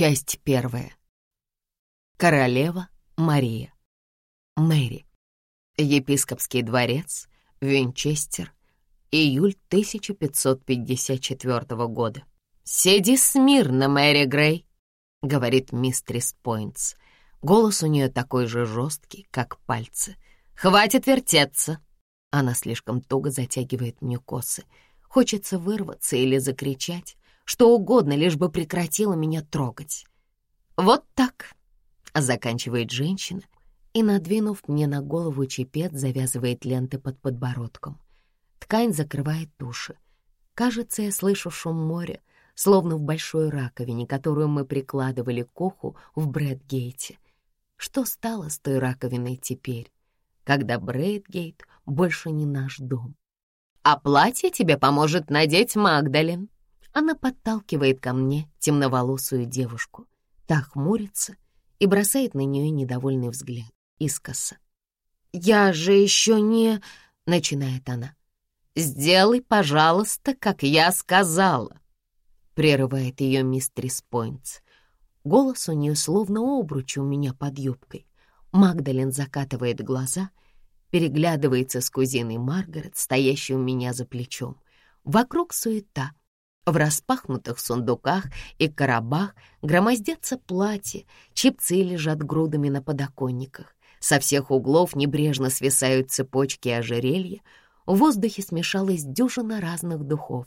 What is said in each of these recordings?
Часть первая. Королева Мария. Мэри. Епископский дворец, Винчестер, июль 1554 года. «Сиди смирно, Мэри Грей», — говорит мистрис Пойнтс. Голос у нее такой же жесткий, как пальцы. «Хватит вертеться!» Она слишком туго затягивает мне косы. Хочется вырваться или закричать, что угодно, лишь бы прекратила меня трогать. «Вот так!» — заканчивает женщина и, надвинув мне на голову чепец, завязывает ленты под подбородком. Ткань закрывает уши. Кажется, я слышу шум моря, словно в большой раковине, которую мы прикладывали к уху в Брэдгейте. Что стало с той раковиной теперь, когда Брэдгейт больше не наш дом? «А платье тебе поможет надеть Магдалин». Она подталкивает ко мне темноволосую девушку. Та хмурится и бросает на нее недовольный взгляд искоса. «Я же еще не...» — начинает она. «Сделай, пожалуйста, как я сказала», прерывает ее мистерис Пойнтс. Голос у нее словно обруч у меня под юбкой. Магдалин закатывает глаза, переглядывается с кузиной Маргарет, стоящей у меня за плечом. Вокруг суета. В распахнутых сундуках и коробах громоздятся платья, чипцы лежат грудами на подоконниках. Со всех углов небрежно свисают цепочки ожерелья. В воздухе смешалась дюжина разных духов.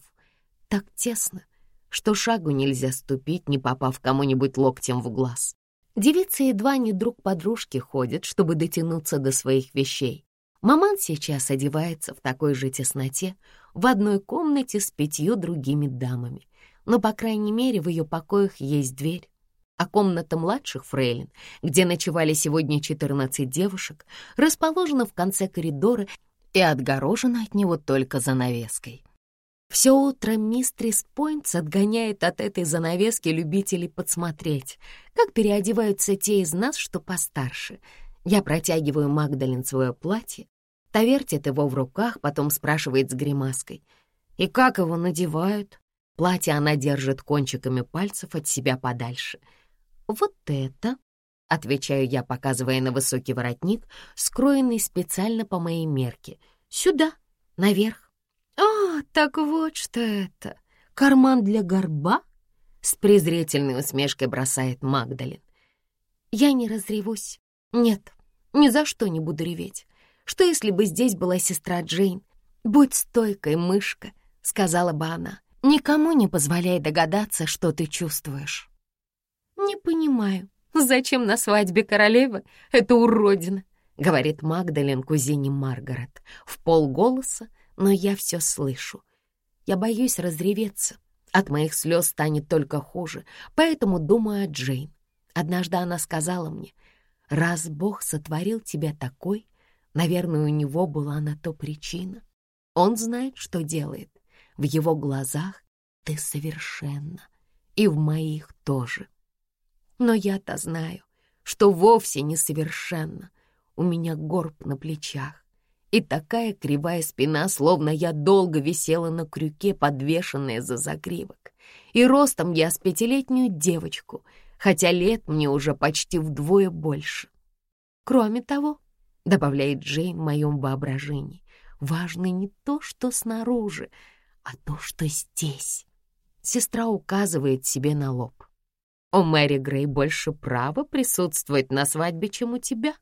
Так тесно, что шагу нельзя ступить, не попав кому-нибудь локтем в глаз. Девицы едва не друг подружки ходят, чтобы дотянуться до своих вещей. Маман сейчас одевается в такой же тесноте в одной комнате с пятью другими дамами. Но, по крайней мере, в ее покоях есть дверь. А комната младших фрейлин, где ночевали сегодня 14 девушек, расположена в конце коридора и отгорожена от него только занавеской. Все утро мистрис Пойнтс отгоняет от этой занавески любителей подсмотреть, как переодеваются те из нас, что постарше. Я протягиваю Магдалин свое платье, та вертит его в руках, потом спрашивает с гримаской. И как его надевают? Платье она держит кончиками пальцев от себя подальше. «Вот это», — отвечаю я, показывая на высокий воротник, скроенный специально по моей мерке, — «сюда, наверх». «А, так вот что это! Карман для горба?» С презрительной усмешкой бросает Магдалин. «Я не разревусь. Нет, ни за что не буду реветь. Что, если бы здесь была сестра Джейн? Будь стойкой, мышка», — сказала бы она. «Никому не позволяй догадаться, что ты чувствуешь». «Не понимаю, зачем на свадьбе королевы это уродина?» — говорит Магдалин кузине Маргарет в полголоса, но я все слышу. Я боюсь разреветься. От моих слез станет только хуже, поэтому думаю о Джейн. Однажды она сказала мне, «Раз Бог сотворил тебя такой, наверное, у него была на то причина. Он знает, что делает. В его глазах ты совершенна, и в моих тоже. Но я-то знаю, что вовсе не совершенно. У меня горб на плечах, и такая кривая спина, словно я долго висела на крюке, подвешенная за загривок. И ростом я с пятилетнюю девочку, хотя лет мне уже почти вдвое больше. Кроме того, добавляет Джейн в моем воображении, важно не то, что снаружи, а то, что здесь. Сестра указывает себе на лоб. «У Мэри Грей больше права присутствовать на свадьбе, чем у тебя»,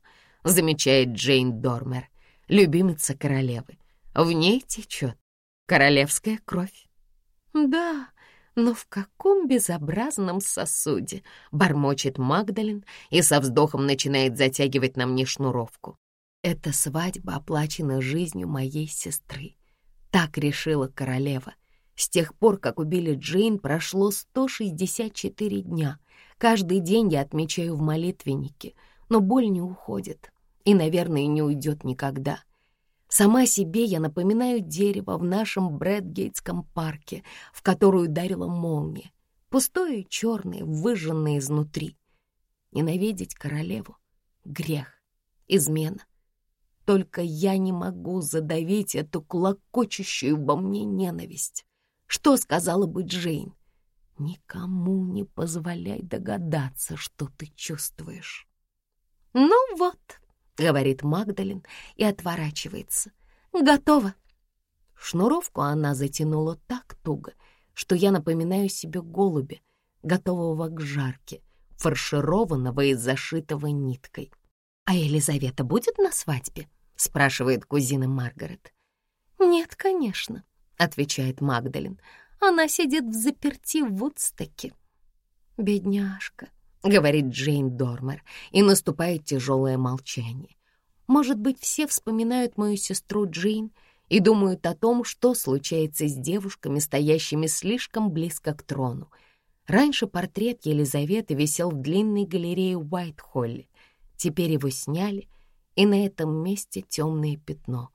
замечает Джейн Дормер любимица королевы. В ней течет королевская кровь. Да, но в каком безобразном сосуде, бормочет Магдалин и со вздохом начинает затягивать на мне шнуровку. Эта свадьба оплачена жизнью моей сестры. Так решила королева. С тех пор, как убили Джейн, прошло 164 дня. Каждый день я отмечаю в молитвеннике, но боль не уходит и, наверное, не уйдет никогда. Сама себе я напоминаю дерево в нашем Брэдгейтском парке, в которую ударила молния, пустое черное, выжженное изнутри. Ненавидеть королеву — грех, измена. Только я не могу задавить эту клокочущую во мне ненависть. Что сказала бы Джейн? Никому не позволяй догадаться, что ты чувствуешь. «Ну вот», — говорит Магдалин и отворачивается. «Готово». Шнуровку она затянула так туго, что я напоминаю себе голубя, готового к жарке, фаршированного и зашитого ниткой. «А Елизавета будет на свадьбе?» — спрашивает кузина Маргарет. «Нет, конечно», — отвечает Магдалин. «Она сидит в заперти в Вудстоке». «Бедняжка», — говорит Джейн Дормер, и наступает тяжелое молчание. Может быть, все вспоминают мою сестру Джейн и думают о том, что случается с девушками, стоящими слишком близко к трону. Раньше портрет Елизаветы висел в длинной галерее Уайт-Холле. Теперь его сняли, и на этом месте темное пятно.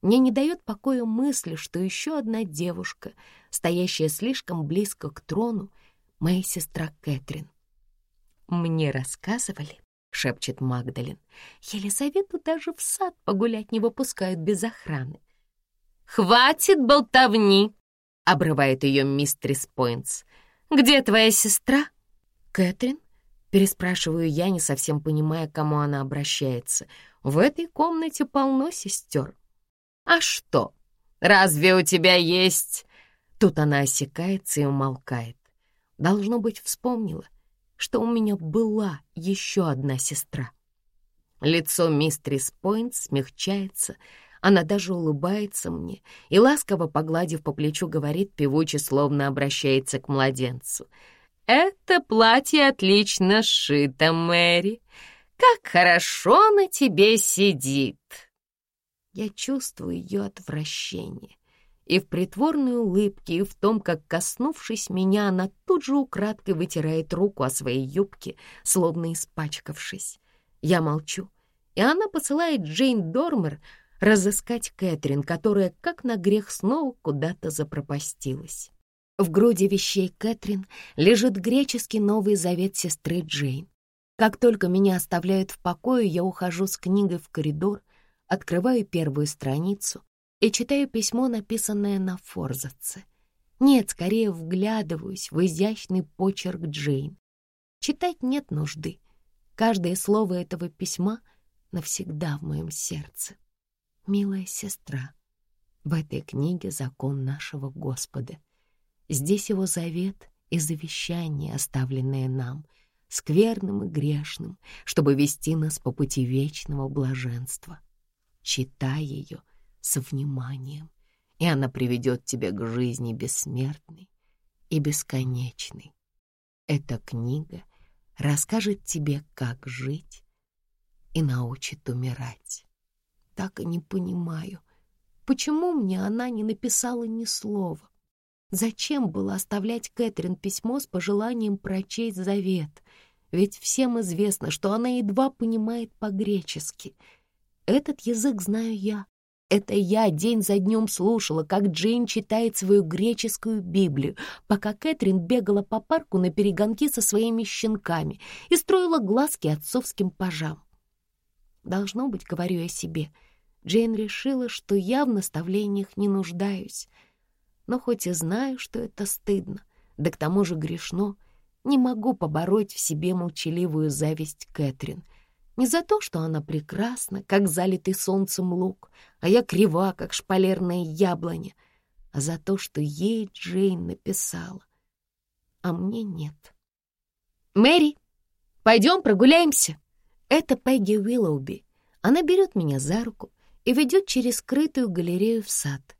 Мне не дает покоя мысль, что еще одна девушка, стоящая слишком близко к трону, моя сестра Кэтрин. «Мне рассказывали», — шепчет Магдалин, «Елизавету даже в сад погулять не выпускают без охраны». «Хватит болтовни!» — обрывает ее мистрис Пойнтс. «Где твоя сестра?» «Кэтрин?» — переспрашиваю я, не совсем понимая, к кому она обращается. «В этой комнате полно сестер». «А что? Разве у тебя есть...» Тут она осекается и умолкает. Должно быть, вспомнила, что у меня была еще одна сестра. Лицо мистрис Пойнт смягчается, она даже улыбается мне и, ласково погладив по плечу, говорит певуче, словно обращается к младенцу. «Это платье отлично сшито, Мэри. Как хорошо на тебе сидит!» Я чувствую ее отвращение и в притворной улыбке, и в том, как, коснувшись меня, она тут же украдкой вытирает руку о своей юбке, словно испачкавшись. Я молчу, и она посылает Джейн Дормер разыскать Кэтрин, которая, как на грех, снова куда-то запропастилась. В груди вещей Кэтрин лежит греческий Новый Завет сестры Джейн. Как только меня оставляют в покое, я ухожу с книгой в коридор, открываю первую страницу и читаю письмо, написанное на форзаце. Нет, скорее вглядываюсь в изящный почерк Джейн. Читать нет нужды. Каждое слово этого письма навсегда в моем сердце. Милая сестра, в этой книге закон нашего Господа. Здесь его завет и завещание, оставленное нам, скверным и грешным, чтобы вести нас по пути вечного блаженства. Читай ее — с вниманием, и она приведет тебя к жизни бессмертной и бесконечной. Эта книга расскажет тебе, как жить и научит умирать. Так и не понимаю, почему мне она не написала ни слова. Зачем было оставлять Кэтрин письмо с пожеланием прочесть завет? Ведь всем известно, что она едва понимает по-гречески. Этот язык знаю я, это я день за днем слушала, как Джейн читает свою греческую Библию, пока Кэтрин бегала по парку на перегонки со своими щенками и строила глазки отцовским пажам. Должно быть, говорю я себе, Джейн решила, что я в наставлениях не нуждаюсь. Но хоть и знаю, что это стыдно, да к тому же грешно, не могу побороть в себе молчаливую зависть Кэтрин — не за то, что она прекрасна, как залитый солнцем лук, а я крива, как шпалерная яблоня, а за то, что ей Джейн написала, а мне нет. «Мэри, пойдем прогуляемся!» Это Пегги Уиллоуби. Она берет меня за руку и ведет через скрытую галерею в сад.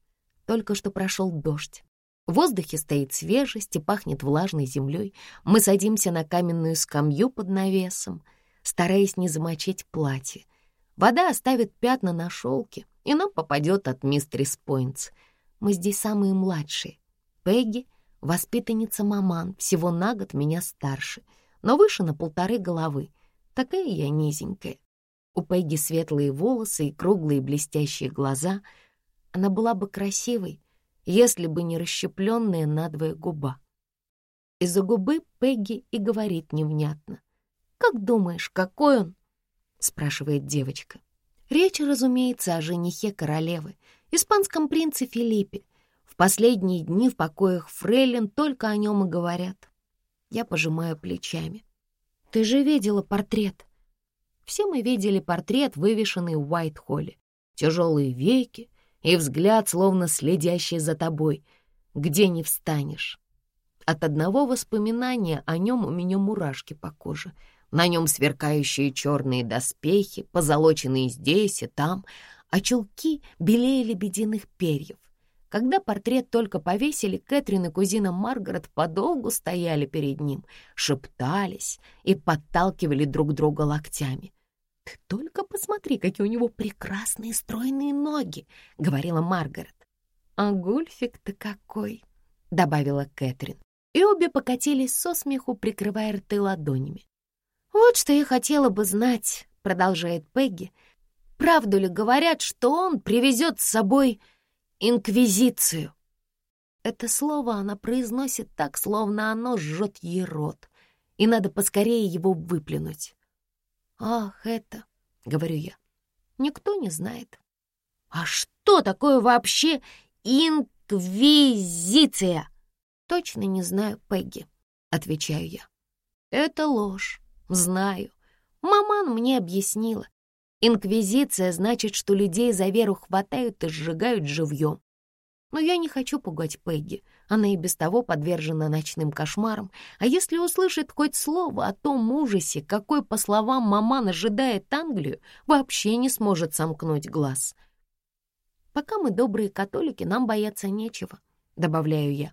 Только что прошел дождь. В воздухе стоит свежесть и пахнет влажной землей. Мы садимся на каменную скамью под навесом — стараясь не замочить платье. Вода оставит пятна на шелке, и нам попадет от мистерис Пойнтс. Мы здесь самые младшие. Пегги — воспитанница маман, всего на год меня старше, но выше на полторы головы. Такая я низенькая. У Пегги светлые волосы и круглые блестящие глаза. Она была бы красивой, если бы не расщепленная надвое губа. Из-за губы Пегги и говорит невнятно. «Как думаешь, какой он?» — спрашивает девочка. Речь, разумеется, о женихе королевы, испанском принце Филиппе. В последние дни в покоях Фрейлин только о нем и говорят. Я пожимаю плечами. Ты же видела портрет. Все мы видели портрет, вывешенный в Уайт-Холле. Тяжелые веки и взгляд, словно следящий за тобой, где не встанешь. От одного воспоминания о нем у меня мурашки по коже. На нем сверкающие черные доспехи, позолоченные здесь и там, а чулки белее лебединых перьев. Когда портрет только повесили, Кэтрин и кузина Маргарет подолгу стояли перед ним, шептались и подталкивали друг друга локтями. «Ты только посмотри, какие у него прекрасные стройные ноги!» — говорила Маргарет. «А гульфик-то какой!» — добавила Кэтрин. И обе покатились со смеху, прикрывая рты ладонями. «Вот что я хотела бы знать», — продолжает Пегги. «Правду ли говорят, что он привезет с собой инквизицию?» Это слово она произносит так, словно оно жжет ей рот, и надо поскорее его выплюнуть. «Ах, это», — говорю я, — «никто не знает». «А что такое вообще инквизиция?» «Точно не знаю, Пегги», — отвечаю я. «Это ложь, знаю. Маман мне объяснила. Инквизиция значит, что людей за веру хватают и сжигают живьем. Но я не хочу пугать Пегги. Она и без того подвержена ночным кошмарам. А если услышит хоть слово о том ужасе, какой, по словам маман, ожидает Англию, вообще не сможет сомкнуть глаз. Пока мы добрые католики, нам бояться нечего, добавляю я.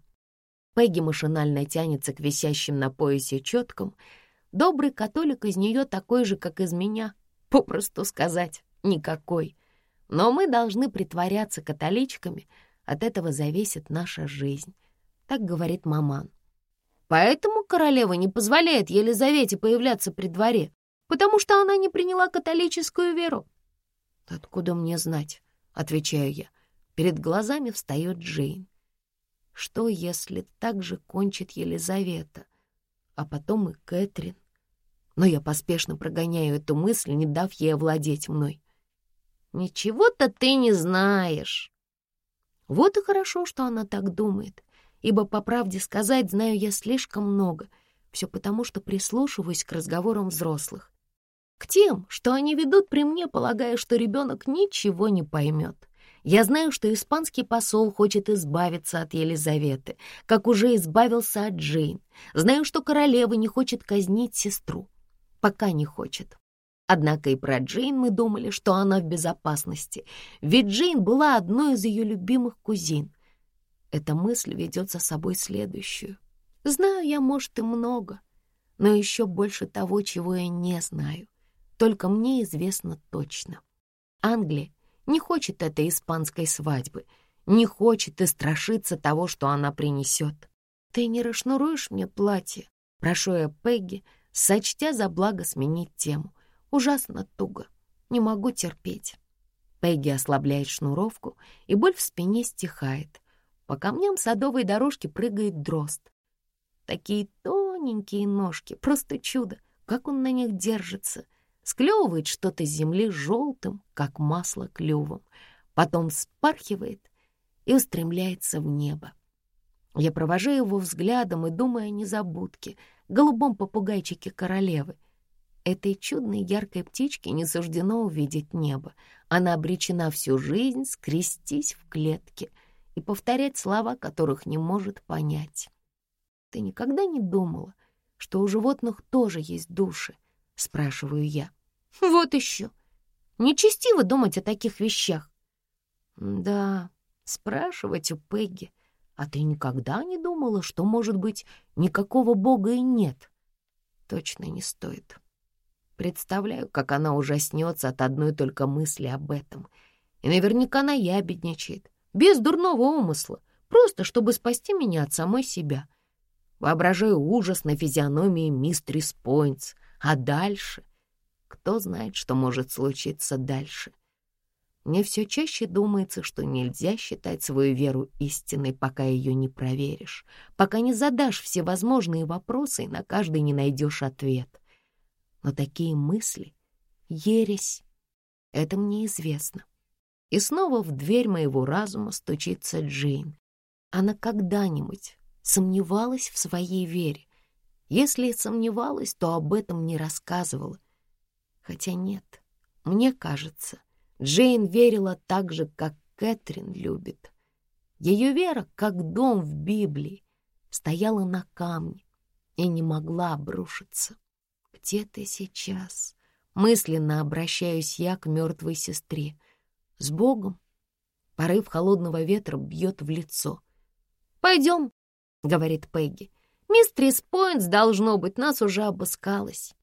Пегги машинально тянется к висящим на поясе четкам. Добрый католик из нее такой же, как из меня. Попросту сказать, никакой. Но мы должны притворяться католичками, от этого зависит наша жизнь. Так говорит маман. Поэтому королева не позволяет Елизавете появляться при дворе, потому что она не приняла католическую веру. «Откуда мне знать?» — отвечаю я. Перед глазами встает Джейн. Что, если так же кончит Елизавета, а потом и Кэтрин? Но я поспешно прогоняю эту мысль, не дав ей овладеть мной. «Ничего-то ты не знаешь!» Вот и хорошо, что она так думает, ибо, по правде сказать, знаю я слишком много, все потому, что прислушиваюсь к разговорам взрослых. К тем, что они ведут при мне, полагая, что ребенок ничего не поймет. Я знаю, что испанский посол хочет избавиться от Елизаветы, как уже избавился от Джейн. Знаю, что королева не хочет казнить сестру. Пока не хочет. Однако и про Джейн мы думали, что она в безопасности, ведь Джейн была одной из ее любимых кузин. Эта мысль ведет за собой следующую. Знаю я, может, и много, но еще больше того, чего я не знаю. Только мне известно точно. Англия не хочет этой испанской свадьбы, не хочет и страшится того, что она принесет. «Ты не расшнуруешь мне платье?» — прошу я Пегги, сочтя за благо сменить тему. «Ужасно туго. Не могу терпеть». Пегги ослабляет шнуровку, и боль в спине стихает. По камням садовой дорожки прыгает дрозд. Такие тоненькие ножки, просто чудо, как он на них держится — склевывает что-то с земли желтым, как масло клювом, потом спархивает и устремляется в небо. Я провожу его взглядом и думаю о незабудке, голубом попугайчике королевы. Этой чудной яркой птичке не суждено увидеть небо. Она обречена всю жизнь скрестись в клетке и повторять слова, которых не может понять. Ты никогда не думала, что у животных тоже есть души? — спрашиваю я. «Вот еще! Нечестиво думать о таких вещах!» «Да, спрашивать у Пегги, а ты никогда не думала, что, может быть, никакого бога и нет?» «Точно не стоит. Представляю, как она ужаснется от одной только мысли об этом. И наверняка она ябедничает, без дурного умысла, просто чтобы спасти меня от самой себя. Воображаю ужас на физиономии мистерис Пойнтс, а дальше? Кто знает, что может случиться дальше? Мне все чаще думается, что нельзя считать свою веру истинной, пока ее не проверишь, пока не задашь всевозможные вопросы и на каждый не найдешь ответ. Но такие мысли — ересь. Это мне известно. И снова в дверь моего разума стучится Джейн. она когда-нибудь сомневалась в своей вере. Если и сомневалась, то об этом не рассказывала. Хотя нет, мне кажется, Джейн верила так же, как Кэтрин любит. Ее вера, как дом в Библии, стояла на камне и не могла обрушиться. «Где ты сейчас?» Мысленно обращаюсь я к мертвой сестре. «С Богом?» Порыв холодного ветра бьет в лицо. «Пойдем», — говорит Пегги. «Мистрис Пойнтс, должно быть, нас уже обыскалась».